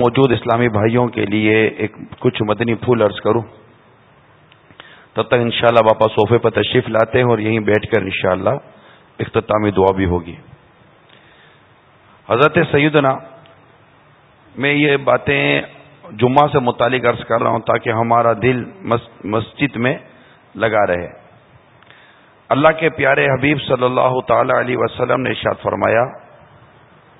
موجود اسلامی بھائیوں کے لیے ایک کچھ مدنی پھول عرض کروں۔ تب تک انشاءاللہ شاء باپا صوفے پر تشریف لاتے ہیں اور یہیں بیٹھ کر انشاءاللہ اختتامی دعا بھی ہوگی۔ حضرت سیدنا، میں یہ باتیں جمعہ سے متعلق عرض کر رہا ہوں تاکہ ہمارا دل مسجد میں لگا رہے۔ اللہ کے پیارے حبیب صلی اللہ تعالی علیہ وسلم نے ارشاد فرمایا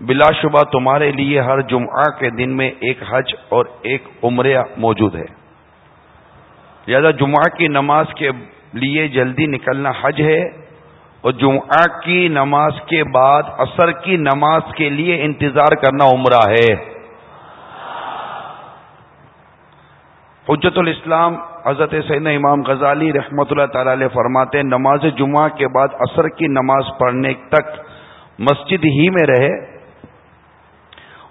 بلا شبہ تمہارے لیے ہر جمعہ کے دن میں ایک حج اور ایک عمرہ موجود ہے۔ لہذا جمعہ کی نماز کے لیے جلدی نکلنا حج ہے اور جمعہ کی نماز کے بعد عصر کی نماز کے لیے انتظار کرنا عمرہ ہے۔ حجت الاسلام حضرت سین امام غزالی رحمۃ اللہ تعالی علیہ فرماتے نماز جمعہ کے بعد عصر کی نماز پڑھنے تک مسجد ہی میں رہے۔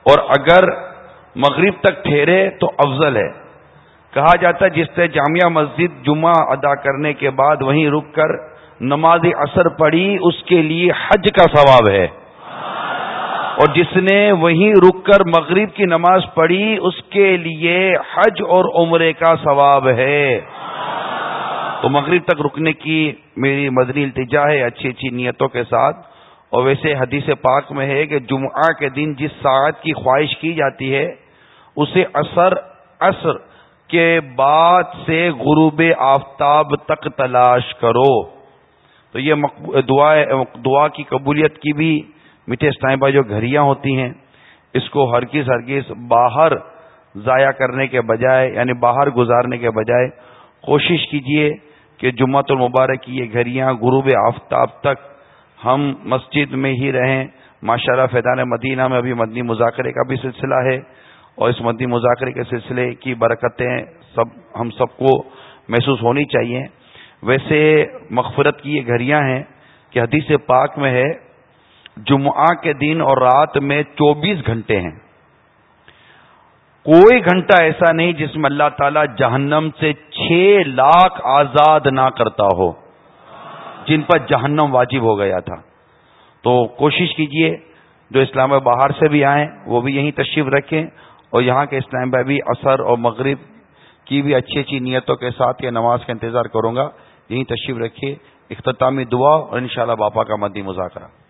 اور اگر مغرب تک ٹھہرے تو افضل ہے۔ کہا جاتا ہے جس سے جامعہ مسجد جمعہ ادا کرنے کے بعد وہیں رک کر نماز اثر پڑی اس کے لیے حج کا ثواب ہے۔ اور جس نے وہیں رک کر مغرب کی نماز پڑھی، اس کے لیے حج اور عمرے کا ثواب ہے۔ تو مغرب تک رکنے کی میری مدنی التجا ہے، اچھی اچھی نیتوں کے ساتھ۔ اور ویسے حدیث پاک میں ہے کہ جمعہ کے دن جس ساعت کی خواہش کی جاتی ہے، اسے اثر اثر کے بعد سے غروب آفتاب تک تلاش کرو۔ تو یہ دعا دعا کی قبولیت کی بھی میٹھے اسٹائبہ جو گھڑیاں ہوتی ہیں۔ اس کو ہرگز ہرگز باہر ضائع کرنے کے بجائے یعنی باہر گزارنے کے بجائے کوشش کیجیے کہ جمعۃ المبارک کی یہ گھڑیاں غروب آفتاب تک ہم مسجد میں ہی رہیں۔ ماشاء اللہ فیضان مدینہ میں ابھی مدنی مذاکرے کا بھی سلسلہ ہے اور اس مدنی مذاکرے کے سلسلے کی برکتیں سب، ہم سب کو محسوس ہونی چاہیے۔ ویسے مغفرت کی یہ گھڑیاں ہیں کہ حدیث پاک میں ہے، جمعہ کے دن اور رات میں چوبیس گھنٹے ہیں۔ کوئی گھنٹہ ایسا نہیں جس میں اللہ تعالی جہنم سے چھ لاکھ آزاد نہ کرتا ہو۔ جن پر جہنم واجب ہو گیا تھا۔ تو کوشش کیجیے، جو اسلام باہر سے بھی آئیں، وہ بھی یہیں تشریف رکھیں اور یہاں کے اسلام بھی اثر اور مغرب کی بھی اچھی اچھی نیتوں کے ساتھ یہ نماز کا انتظار کروں گا۔ یہیں تشریف رکھیے۔ اختتامی دعا اور انشاءاللہ باپا کا مدی مذاکرہ۔